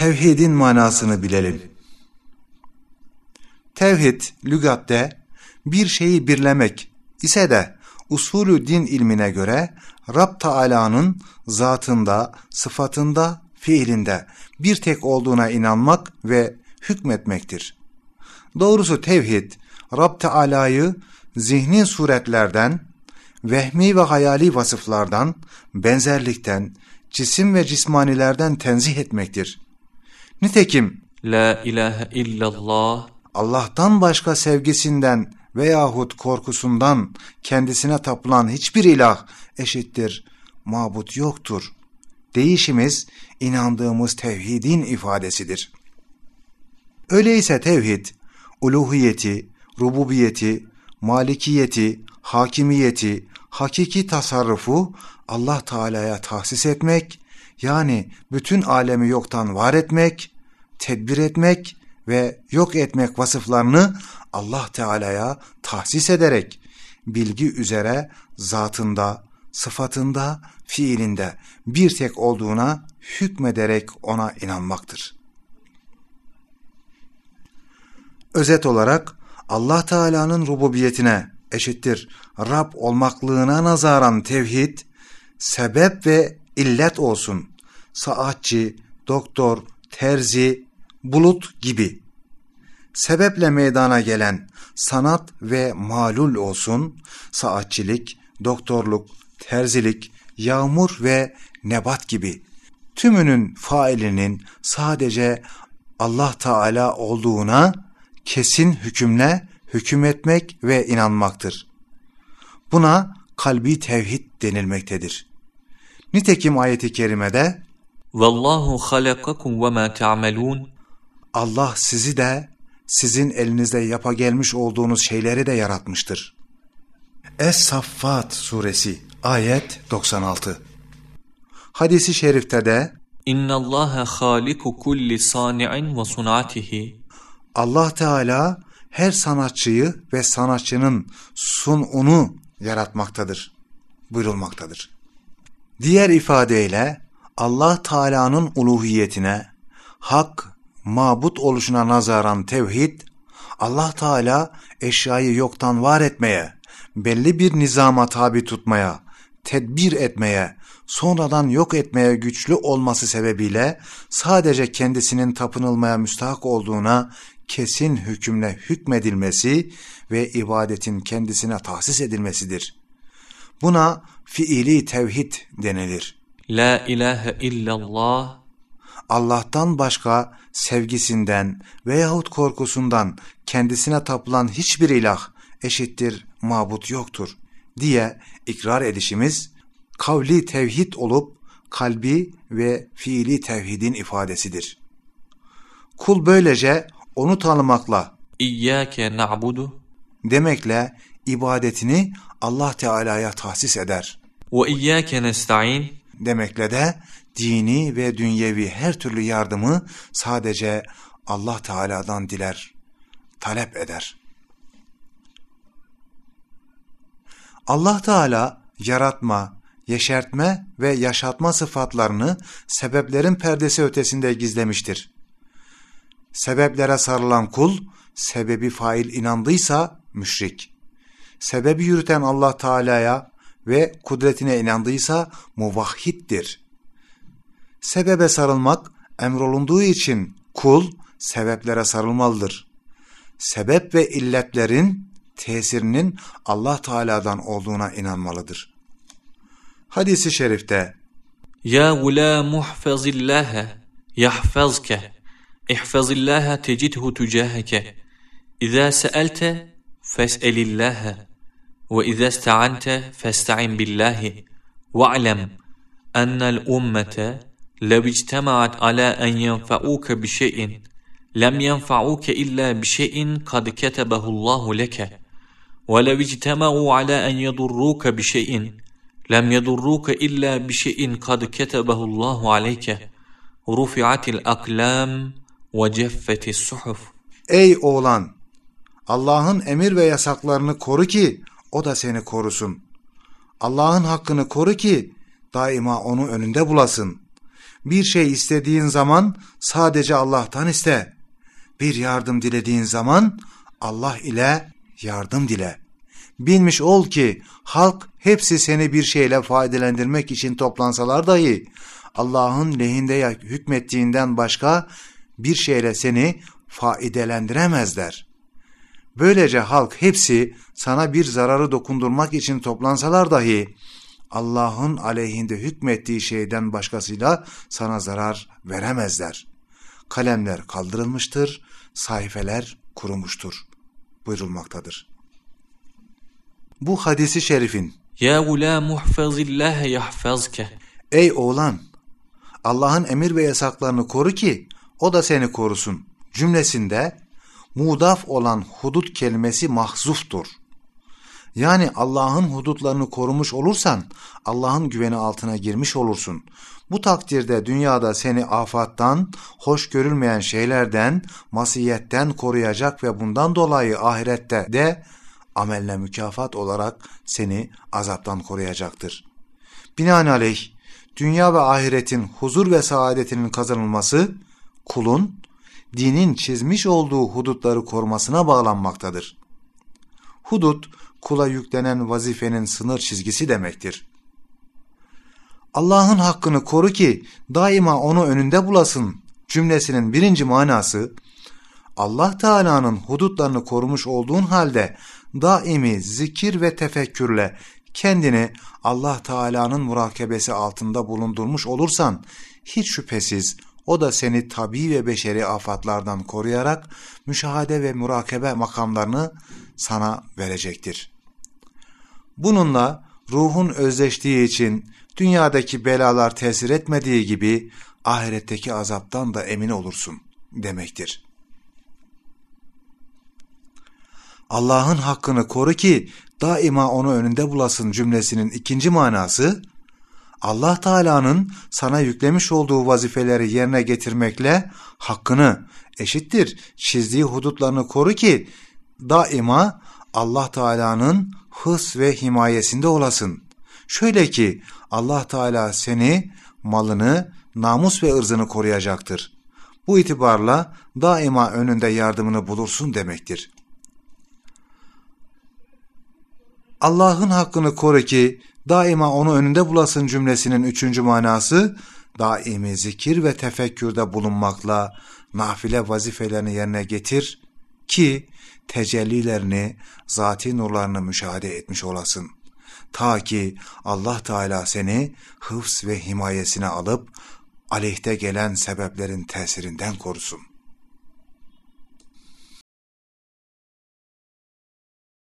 Tevhidin manasını bilelim. Tevhid, lügatte bir şeyi birlemek ise de usulü din ilmine göre Rab Teala'nın zatında, sıfatında, fiilinde bir tek olduğuna inanmak ve hükmetmektir. Doğrusu tevhid, Rab Teala'yı zihni suretlerden, vehmi ve hayali vasıflardan, benzerlikten, cisim ve cismanilerden tenzih etmektir. Nitekim La ilahe illallah Allah'tan başka sevgisinden veyahut korkusundan kendisine tapılan hiçbir ilah eşittir, mabut yoktur. Değişimiz inandığımız tevhidin ifadesidir. Öyleyse tevhid, uluhiyeti, rububiyeti, malikiyeti, hakimiyeti, hakiki tasarrufu Allah Teala'ya tahsis etmek, yani bütün alemi yoktan var etmek, tedbir etmek ve yok etmek vasıflarını Allah Teala'ya tahsis ederek bilgi üzere zatında, sıfatında, fiilinde bir tek olduğuna hükmederek ona inanmaktır. Özet olarak Allah Teala'nın rububiyetine eşittir Rab olmaklığına nazaran tevhid, sebep ve illet olsun. Saatçi, doktor, terzi, bulut gibi. Sebeple meydana gelen sanat ve malul olsun, saatçilik, doktorluk, terzilik, yağmur ve nebat gibi. Tümünün failinin sadece Allah Teala olduğuna kesin hükümle hüküm etmek ve inanmaktır. Buna kalbi tevhid denilmektedir. Nitekim ayeti kerimede Vallahu halakakum ve ma ta'malun Allah sizi de sizin elinizde yapa gelmiş olduğunuz şeyleri de yaratmıştır. Es-Saffat suresi ayet 96 Hadisi şerifte de İnna Allaha haliku kulli sani'in ve sun'atihi Allah Teala her sanatçıyı ve sanatçının sununu yaratmaktadır buyurulmaktadır. Diğer ifadeyle Allah Teala'nın uluhiyetine, hak, mabut oluşuna nazaran tevhid, Allah Teala eşyayı yoktan var etmeye, belli bir nizama tabi tutmaya, tedbir etmeye, sonradan yok etmeye güçlü olması sebebiyle sadece kendisinin tapınılmaya müstahak olduğuna kesin hükümle hükmedilmesi ve ibadetin kendisine tahsis edilmesidir. Buna fiili tevhid denilir. La ilahe illallah Allah'tan başka sevgisinden veyahut korkusundan kendisine tapılan hiçbir ilah eşittir mabut yoktur diye ikrar edişimiz kavli tevhid olup kalbi ve fiili tevhidin ifadesidir. Kul böylece onu tanımakla İyyâke na'budu demekle ibadetini Allah Teala'ya tahsis eder. ve iyyâke nesta'in Demekle de dini ve dünyevi her türlü yardımı sadece Allah Teala'dan diler, talep eder. Allah Teala yaratma, yeşertme ve yaşatma sıfatlarını sebeplerin perdesi ötesinde gizlemiştir. Sebeplere sarılan kul, sebebi fail inandıysa müşrik. Sebebi yürüten Allah Teala'ya ve kudretine inandıysa muvahhiddir. Sebebe sarılmak emrolunduğu için kul sebeplere sarılmalıdır. Sebep ve illetlerin tesirinin Allah Teala'dan olduğuna inanmalıdır. Hadisi şerifte Ya gulâmu ihfazillâhe yahfazke ihfazillâhe tecidhu tücâheke İzâ se'elte fes'elillâhe ve izâ ista'ante festa'in billâhi ve'lem ennel ummete lev ictema'at alâ en yenfa'ûke bişe'in lem yenfa'ûke illâ bişe'in kad ketebehullâhu leke وَلَوْ اجْتَمَعُوا عَلَى أَنْ يَضُرُّوكَ بِشَيْءٍ لَمْ يَضُرُّوكَ إِلَّا بِشَيْءٍ قَدْ كَتَبَهُ اللّٰهُ عَلَيْكَ رُفِعَتِ الْأَقْلَامِ وَجَفَّتِ الصُّحُفُ Ey oğlan! Allah'ın emir ve yasaklarını koru ki o da seni korusun. Allah'ın hakkını koru ki daima onu önünde bulasın. Bir şey istediğin zaman sadece Allah'tan iste. Bir yardım dilediğin zaman Allah ile yardım dile. Bilmiş ol ki halk hepsi seni bir şeyle faydelendirmek için toplansalar dahi Allah'ın lehinde hükmettiğinden başka bir şeyle seni faydelendiremezler. Böylece halk hepsi sana bir zararı dokundurmak için toplansalar dahi Allah'ın aleyhinde hükmettiği şeyden başkasıyla sana zarar veremezler. Kalemler kaldırılmıştır, sayfeler kurumuştur buyurulmaktadır. Bu hadisi şerifin Ya gulam muhfazillah yahfazke Ey oğlan Allah'ın emir ve yasaklarını koru ki o da seni korusun cümlesinde mudaf olan hudut kelimesi mahzuftur. Yani Allah'ın hudutlarını korumuş olursan Allah'ın güveni altına girmiş olursun. Bu takdirde dünyada seni afattan, hoş görülmeyen şeylerden, masiyetten koruyacak ve bundan dolayı ahirette de amelle mükafat olarak seni azaptan koruyacaktır. Binaenaleyh dünya ve ahiretin huzur ve saadetinin kazanılması kulun dinin çizmiş olduğu hudutları korumasına bağlanmaktadır. Hudut kula yüklenen vazifenin sınır çizgisi demektir. Allah'ın hakkını koru ki daima onu önünde bulasın cümlesinin birinci manası Allah Teala'nın hudutlarını korumuş olduğun halde daimi zikir ve tefekkürle kendini Allah Teala'nın murakebesi altında bulundurmuş olursan hiç şüphesiz o da seni tabi ve beşeri afatlardan koruyarak müşahede ve murakebe makamlarını sana verecektir. Bununla ruhun özleştiği için dünyadaki belalar tesir etmediği gibi ahiretteki azaptan da emin olursun demektir. Allah'ın hakkını koru ki daima onu önünde bulasın cümlesinin ikinci manası, Allah Teala'nın sana yüklemiş olduğu vazifeleri yerine getirmekle hakkını eşittir çizdiği hudutlarını koru ki daima Allah Teala'nın hıs ve himayesinde olasın. Şöyle ki Allah Teala seni, malını, namus ve ırzını koruyacaktır. Bu itibarla daima önünde yardımını bulursun demektir. Allah'ın hakkını koru ki daima onu önünde bulasın cümlesinin üçüncü manası, daimi zikir ve tefekkürde bulunmakla nafile vazifelerini yerine getir ki tecellilerini, zati nurlarını müşahede etmiş olasın. Ta ki Allah Teala seni hıfz ve himayesine alıp aleyhte gelen sebeplerin tesirinden korusun.